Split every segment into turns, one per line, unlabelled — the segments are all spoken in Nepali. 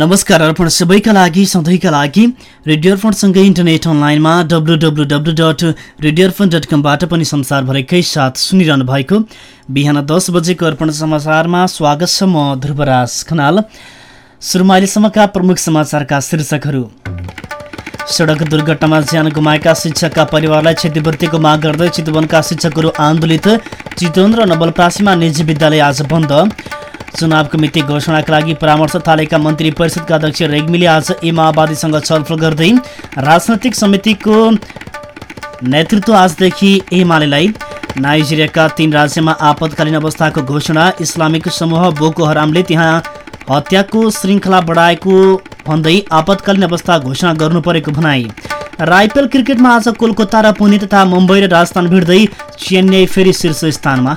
नमस्कार अर्पण सबैका लागि सधैँका लागि रेडियो अर्पणसँगै इन्टरनेट अनलाइनमा W W W dot radio Arpan dot कमबाट पनि संसारभरिकै साथ सुनिरहनु भएको बिहान दस बजेको अर्पण समाचारमा स्वागत छ म ध्रुवराज खनाल। सुरुमा अहिलेसम्मका प्रमुख समाचारका शीर्षकहरू। सडक दुर्घटनामा ज्यान गुमाएका शिक्षकका परिवारलाई क्षतिपूर्तिको माग गर्दै चितवनका शिक्षकहरू आन्दोलित। चितवन र नवलप्रासीमा निजी विद्यालय आज बन्द। चुनावको मिति घोषणाका लागि परामर्श थालेका मन्त्री परिषदका अध्यक्ष रेग्मीले आज ए माओवादीसँग छलफल गर्दै राजनैतिक समितिको नेतृत्व आजदेखि एमालेलाई नाइजेरियाका तीन राज्यमा आपतकालीन अवस्थाको घोषणा इस्लामिक समूह बोको हरामले त्यहाँ हत्याको श्रृङ्खला बढाएको भन्दै आपतकालीन अवस्था घोषणा गर्नु परेको भनाई। र क्रिकेटमा आज कोलकाता र पुणे तथा मुम्बई र राजस्थान भिड्दै चेन्नई फेरि शीर्ष स्थानमा।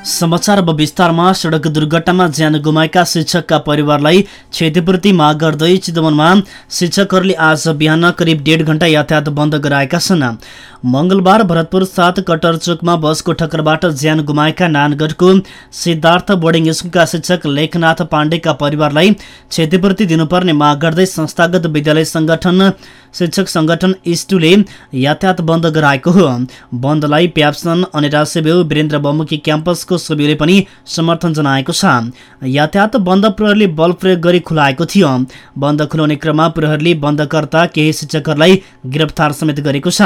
समाचार अब विस्तारमा। सडक दुर्घटनामा ज्यान गुमाएका शिक्षकका परिवारलाई क्षतिपूर्ति माग गर्दै चितवनमा शिक्षकहरूले आज बिहान करिब डेढ घण्टा यातायात बन्द गराएका छन्। मंगलबार भरतपुर सात कटर चोकमा बसको ठक्करबाट ज्यान गुमाएका नानगढको सिद्धार्थ बोर्डिङ स्कुलका शिक्षक लेखनाथ पाण्डेका परिवारलाई क्षतिपूर्ति दिनुपर्ने माग गर्दै संस्थागत विद्यालय संगठन शिक्षक संगठन इस्टुले यातायात बन्द गराएको हो। बन्दलाई प्याप्सन अनिरा सेब्यू वीरेन्द्र बहुमुखी सभ्यले पनि समर्थन जनाएको छ। यातायात बन्द प्रहरले बल प्रयोग गरी खुलाएको थियो। बन्द खुलाउने क्रममा प्रहरले बन्दकर्ता केही शिक्षकहरूलाई गिरफ्तार समेत गरेको छ।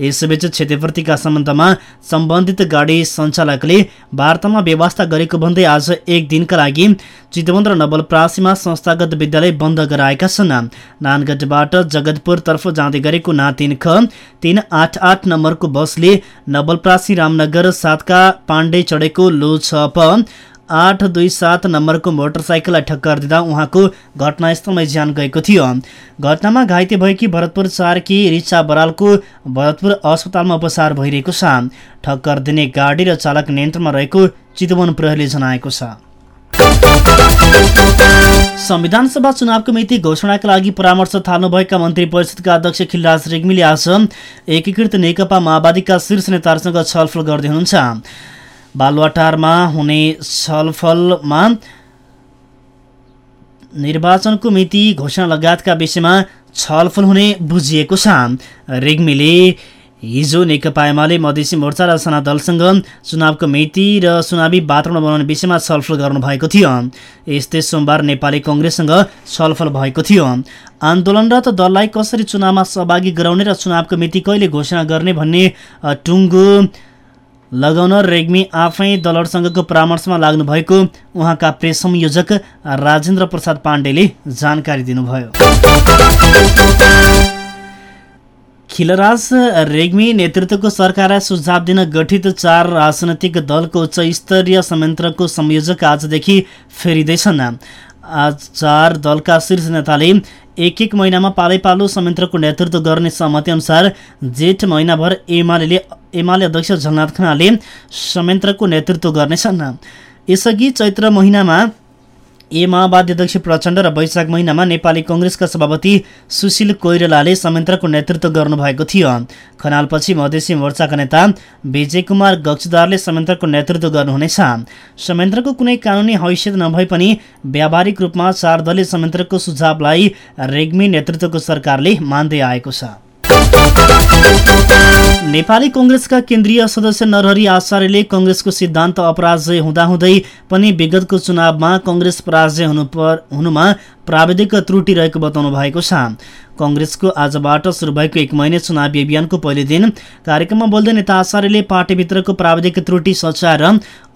यसैबीच क्षतिपूर्तिका सम्बन्धमा सम्बन्धित गाडी सञ्चालकले वार्तामा व्यवस्था गरेको भन्दै आज एक दिनका लागि चितवन र नवलप्रासीमा संस्थागत विद्यालय बन्द गराएका छन्। नानगढबाट जगतपुरतर्फ जाँदै गरेको ना तिन ख तिन आठ आठ नम्बरको बसले नवलप्रासी रामनगर सातका पाण्डे चढेको लो छ प। आठ दुई सात नम्बरको मोटरसाइकललाई ठक्कर दिँदा उहाँको घटनास्थलमै ज्यान गएको थियो। घटनामा घाइते भएकी भरतपुर चारकी रिचा बरालको भरतपुर अस्पतालमा उपचार भइरहेको छ। ठक्कर दिने गाडी र चालक नियन्त्रणमा रहेको चितवन प्रहरीले जनाएको छ। संविधान सभा चुनावको मिति घोषणाका लागि परामर्श थाल्नुभएका मन्त्री परिषदका अध्यक्ष खिलराज रेग्मीले आज एकीकृत नेकपा माओवादीका शीर्ष नेताहरूसँग छलफल गर्दै हुनुहुन्छ। बालुवाटारमा हुने छलफलमा निर्वाचनको मिति घोषणा लगायतका विषयमा छलफल हुने बुझिएको छ। रेग्मीले हिजो नेकपा एमाले मधेसी मोर्चा र साना दलसँग चुनावको मिति र चुनावी वातावरण बनाउने विषयमा छलफल गर्नुभएको थियो। यस्तै सोमबार नेपाली कङ्ग्रेससँग छलफल भएको थियो। आन्दोलनरत दललाई कसरी चुनावमा सहभागी गराउने र चुनावको मिति कहिले घोषणा गर्ने भन्ने टुङ्गो लगाउन रेग्मी आफै दलहरूसँगको परामर्शमा लाग्नु भएको उहाँका प्रेस संयोजक राजेन्द्र प्रसाद पाण्डेले जानकारी दिनुभयो। खिलराज रेग्मी नेतृत्वको सरकारलाई सुझाव दिन गठित चार राजनैतिक दलको उच्च स्तरीय संयन्त्रको संयोजक आजदेखि फेरिँदैछन्। आज चार दलका शीर्ष नेताले एक एक महिनामा पालै पालो संयन्त्रको नेतृत्व गर्ने सहमति अनुसार जेठ महिनाभर एमाले एमाले अध्यक्ष झलनाथ खनाले संयन्त्रको नेतृत्व गर्नेछन्। यसअघि चैत्र महिनामा ए माओवादी अध्यक्ष प्रचण्ड र वैशाख महिनामा नेपाली कङ्ग्रेसका सभापति सुशील कोइरालाले संयन्त्रको नेतृत्व गर्नुभएको थियो। खनालपछि मधेसी मोर्चाका नेता विजय कुमार गक्षदारले संयन्त्रको नेतृत्व गर्नुहुनेछ। संयन्त्रको कुनै कानुनी हैसियत नभए पनि व्यावहारिक रूपमा चार दलीय संयन्त्रको सुझावलाई रेग्मी नेतृत्वको सरकारले मान्दै आएको छ। नेपाली कङ्ग्रेसका केन्द्रीय सदस्य नरहरी आचार्यले कङ्ग्रेसको सिद्धान्त अपराजय हुँदाहुँदै पनि विगतको चुनावमा कङ्ग्रेस पराजय हुनु हुनुमा प्राविधिक त्रुटि रहेको बताउनु भएको छ। कङ्ग्रेसको आजबाट सुरु भएको एक महिने चुनावी अभियानको पहिलो दिन कार्यक्रममा बोल्दै नेता आचार्यले पार्टीभित्रको प्राविधिक त्रुटि सच्याएर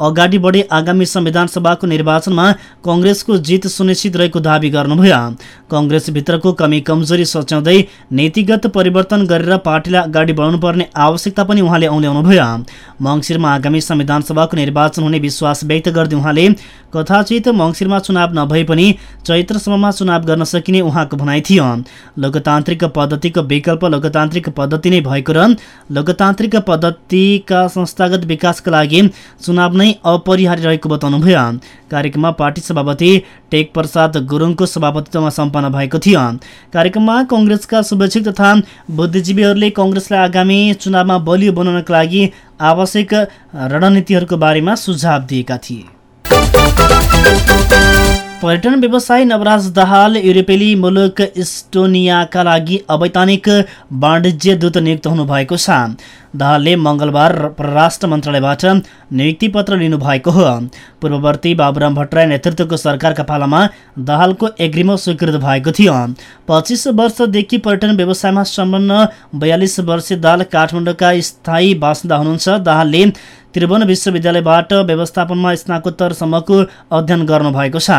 अगाडि बढे आगामी संविधान सभाको निर्वाचनमा कङ्ग्रेसको जित सुनिश्चित रहेको दावी गर्नुभयो। कङ्ग्रेसभित्रको कमी कमजोरी सच्याउँदै नीतिगत परिवर्तन गरेर पार्टीलाई अगाडि बढाउनुपर्ने आवश्यकता पनि उहाँले औल्याउनुभयो मङ्सिरमा आगामी संविधान सभाको निर्वाचन हुने विश्वास व्यक्त गर्दै उहाँले कथाचित मङ्सिरमा चुनाव नभए पनि चैत्रसम्ममा चुनाव गर्न सकिने उहाँको भनाइ थियो। लोकतान्त्रिक पद्धतिको विकल्प लोकतान्त्रिक पद्धति नै भएको र लोकतान्त्रिक पद्धतिका संस्थागत विकासका लागि चुनाव नै अपरिहार्य रहेको बताउनुभयो। कार्यक्रममा पार्टी सभापति टेक प्रसाद गुरुङको सभापतित्वमा सम्पन्न भएको थियो। कार्यक्रममा कङ्ग्रेसका शुभेच्छुक तथा बुद्धिजीवीहरूले कङ्ग्रेसलाई आगामी चुनावमा बलियो बनाउनका लागि आवश्यक रणनीतिहरूको बारेमा सुझाव दिएका थिए। पर्यटन व्यवसायी नवराज दाहाल युरोपेली मुलुक इस्टोनियाका लागि अवैधानिक वाणिज्य दूत नियुक्त हुनुभएको छ। दाहालले मङ्गलबार परराष्ट्र मन्त्रालयबाट नियुक्ति पत्र लिनुभएको हो। पूर्ववर्ती बाबुराम भट्टराई नेतृत्वको सरकारका पालामा दाहालको एग्रिमो स्वीकृत भएको थियो। पच्चिस वर्षदेखि पर्यटन व्यवसायमा सम्पन्न बयालिस वर्षीय दाहाल काठमाडौँका स्थायी बासिन्दा हुनुहुन्छ। दाहालले त्रिभुवन विश्वविद्यालयबाट व्यवस्थापनमा स्नाकोत्तरसम्मको अध्ययन गर्नुभएको छ।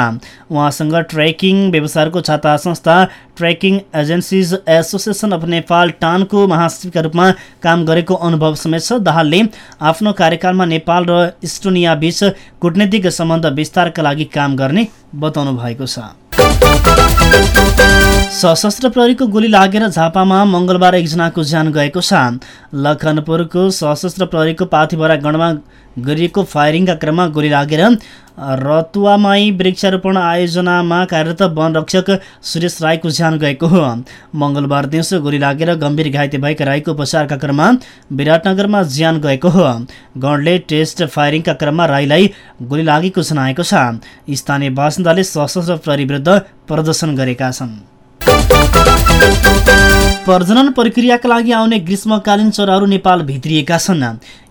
उहाँसँग ट्रेकिङ व्यवसायको छाता संस्था trekking agencies association of Nepal टानको महासचिवका रूपमा काम गरेको अनुभव समेत छ। दाहालले आफ्नो कार्यकालमा नेपाल र इस्टोनिया बीच कूटनीतिक सम्बन्ध विस्तारका लागि काम गर्ने बताउनु भएको छ। सशस्त्र प्रहरीको गोली लागेर झापामा मङ्गलबार एकजनाको ज्यान गएको छ। लखनपुरको सशस्त्र प्रहरीको पाथिभरा गणमा गरिएको फायरिङका क्रममा गोली लागेर रतुवामाई वृक्षारोपण आयोजनामा कार्यरत वनरक्षक सुरेश राईको ज्यान गएको हो। मङ्गलबार दिउँसो गोली लागेर गम्भीर घाइते भएका राईको उपचारका क्रममा विराटनगरमा ज्यान गएको हो। गणले टेस्ट फायरिङका क्रममा राईलाई गोली लागेको जनाएको छ। स्थानीय बासिन्दाले सशस्त्र प्रहरी विरुद्ध प्रदर्शन गरेका छन्। प्रजनन प्रक्रियाका लागि आउने ग्रीष्मकालीन चराहरू नेपाल भित्रिएका छन्।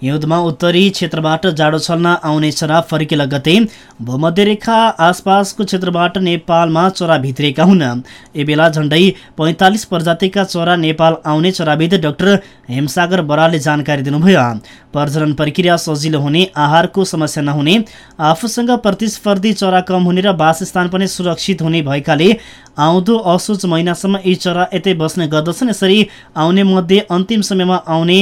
हिउँदमा उत्तरी क्षेत्रबाट जाडो छल्न आउने चरा फर्के लगतै भूमध्यरेखा आसपासको क्षेत्रबाट नेपालमा चरा भित्रिएका हुन्। यी बेला झन्डै पैँतालिस प्रजातिका चरा नेपाल आउने चराविद डाक्टर हेमसागर बरालले जानकारी दिनुभयो। प्रजनन प्रक्रिया सजिलो हुने आहारको समस्या नहुने आफूसँग प्रतिस्पर्धी चरा कम हुने र वासस्थान पनि सुरक्षित हुने भएकाले आउँदो असोज महिनासम्म यी चरा यतै बस्ने गर्दछन्। यसरी आउने मध्ये अन्तिम समयमा आउने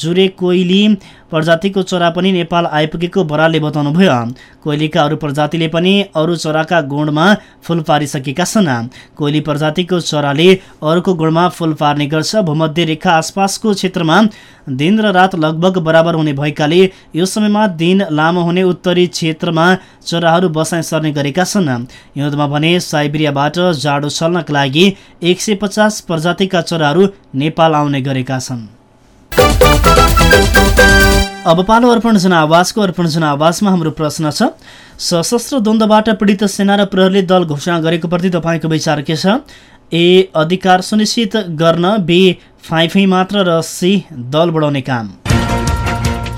जुरे कोइली प्रजातिको चरा पनि नेपाल आइपुगेको बरालले बताउनुभयो। कोइलीका अरू प्रजातिले पनि अरू चराका गुणमा फुल पारिसकेका छन्। कोइली प्रजातिको चराले अरूको गुणमा फुल पार्ने गर्छ। भूमध्य रेखा आसपासको क्षेत्रमा दिन र रात लगभग बराबर हुने भएकाले यो समयमा दिन लामो हुने उत्तरी क्षेत्रमा चराहरू बसाइ सर्ने गरेका छन्। हिउँदमा भने साइबेरियाबाट जाडो छल्नका लागि एक प्रजातिका चराहरू नेपाल आउने गरेका छन्। अब पालो अर्पण जनावासको अर्पण जनावासमा हाम्रो प्रश्न छ। सशस्त्र द्वन्द्वबाट पीडित सेना र प्रहरीले दल घोषणा गरेको प्रति तपाईँको विचार के छ? ए अधिकार सुनिश्चित गर्न बी फाइफै मात्र र सी दल बढाउने काम।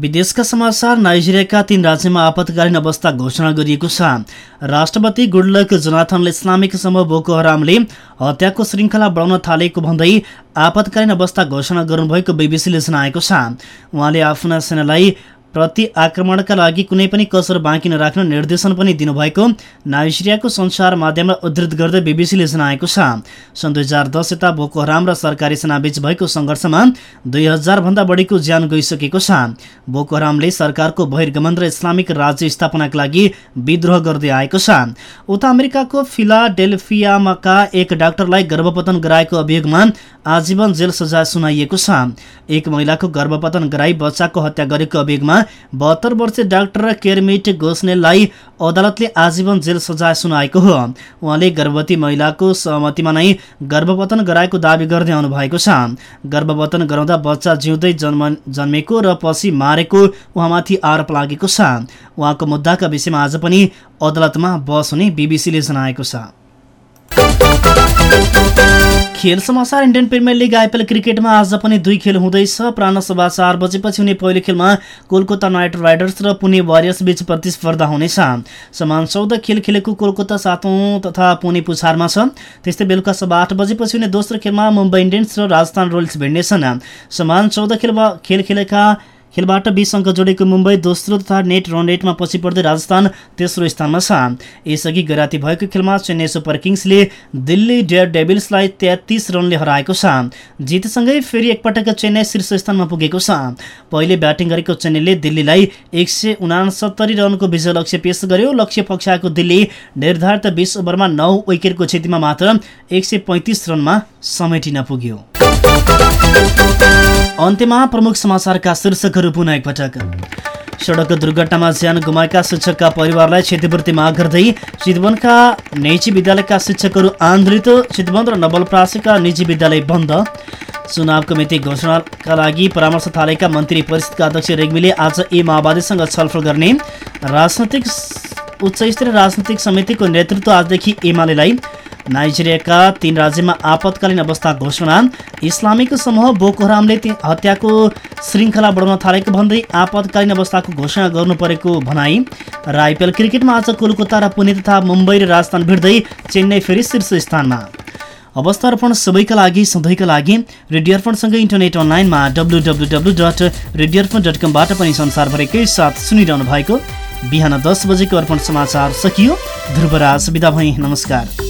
विदेशका समाचार नाइजेरियाका तीन राज्यमा आपतकालीन अवस्था घोषणा गरिएको छ। राष्ट्रपति गुडलक जनाथनले इस्लामिक समूह बोको हरामले हत्याको श्रृङ्खला बढाउन थालेको भन्दै आपतकालीन अवस्था घोषणा गर्नुभएको बिबिसीले जनाएको छ। उहाँले आफ्ना सेनालाई प्रति आक्रमणका लागि कुनै पनि कसर बाँकी नराख्न निर्देशन पनि दिनुभएको नाइजेरियाको संसार माध्यमलाई उद्धृत गर्दै बिबिसीले जनाएको छ। सन् दुई हजार दस यता बोको हराम र सरकारी सेनाबीच भएको सङ्घर्षमा दुई हजारभन्दा बढीको ज्यान गइसकेको छ। बोको हरामले सरकारको बहिर्गमन र इस्लामिक राज्य स्थापनाका लागि विद्रोह गर्दै आएको छ। उता अमेरिकाको फिलाडेल्फियामाका एक डाक्टरलाई गर्भपतन गराएको अभियोगमा आजीवन जेल सजाय सुनाइएको छ। एक महिलाको गर्भपतन गराई बच्चाको हत्या गरेको अभियोगमा बहत्तर वर्षीय डाक्टर केरमिट गोस्नेललाई अदालतले आजीवन जेल सजाय सुनाएको हो। उहाँले गर्भवती महिलाको सहमतिमा नै गर्भपतन गराएको दावी गर्दै आउनु भएको छ। गर्भपतन गराउँदा बच्चा जिउँदै जन्म जन्मेको र पछि मारेको उहाँमाथि आरोप लागेको छ। उहाँको मुद्दाका विषयमा आज पनि अदालतमा बस हुने बिबिसीले जनाएको छ। खेल समाचार इन्डियन प्रिमियर लिग आइपिएल क्रिकेटमा आज पनि दुई खेल हुँदैछ। प्राण सभा चार बजेपछि हुने पहिलो खेलमा कोलकाता नाइट राइडर्स र पुणे वारियर्स बीच प्रतिस्पर्धा हुनेछ। समान चौध खेल खेलेको कोलकाता सातौँ तथा पुणे पुछारमा छ। त्यस्तै बेलुका सभा आठ बजेपछि हुने दोस्रो खेलमा मुम्बई इन्डियन्स र राजस्थान रोयल्स भिड्नेछन्। समान चौध खेल खेल खेलेका खेलबाट बिस अङ्क जोडेको मुम्बई दोस्रो तथा नेट रन रेटमा पछि पर्दै राजस्थान तेस्रो स्थानमा छ। यसअघि गराती भएको खेलमा चेन्नई सुपर किङ्सले दिल्ली डेयर डेभिल्सलाई तेत्तिस रनले हराएको छ। जितसँगै फेरि एकपटक चेन्नई शीर्ष स्थानमा पुगेको छ। पहिले ब्याटिङ गरेको चेन्नईले दिल्लीलाई एक सय रनको विजय लक्ष्य पेश गर्यो। लक्ष्य पक्षाएको दिल्ली निर्धारित बिस ओभरमा नौ विकेटको क्षतिमा मात्र एक रनमा समेटिन पुग्यो। अन्त्यमा प्रमुख समाचारका शीर्षकहरू पुनः एकपटक। सडक दुर्घटनामा ज्यान गुमाएका शिक्षकका परिवारलाई क्षतिपूर्ति माग गर्दै चितवनका निजी विद्यालयका शिक्षकहरू आन्दोलित। चितवन र नवलप्रासीका निजी विद्यालय बन्द। चुनावको मिति घोषणाका लागि परामर्श थालेका मन्त्री परिषदका अध्यक्ष रेग्मीले आज ए माओवादीसँग छलफल गर्ने। राजनैतिक उच्चस्तरीय राजनैतिक समितिको नेतृत्व आजदेखि एमालेलाई नाइजेरियाका तीन राज्यमा आपतकालीन अवस्था घोषणा। इस्लामिक समूह बोको हरामले हत्याको श्रृङ्खला बढाउन थालेको भन्दै आपतकालीन अवस्थाको घोषणा गर्नु परेको भनाई। र आइपिएल क्रिकेटमा आज कोलकाता र पुणे तथा मुम्बई र राजस्थान भिड्दै चेन्नई फेरि शीर्ष स्थानमा। अवस्था अर्पण सबैका लागि सधैँका लागि। रेडियो अर्पणसँगै इन्टरनेट अनलाइनमा W W W dot radio Arpan dot कमबाट पनि संसारभरिकै साथ सुनिरहनु भएको। बिहान दस बजेको अर्पण समाचार सकियो। ध्रुवराज विदा भई। नमस्कार।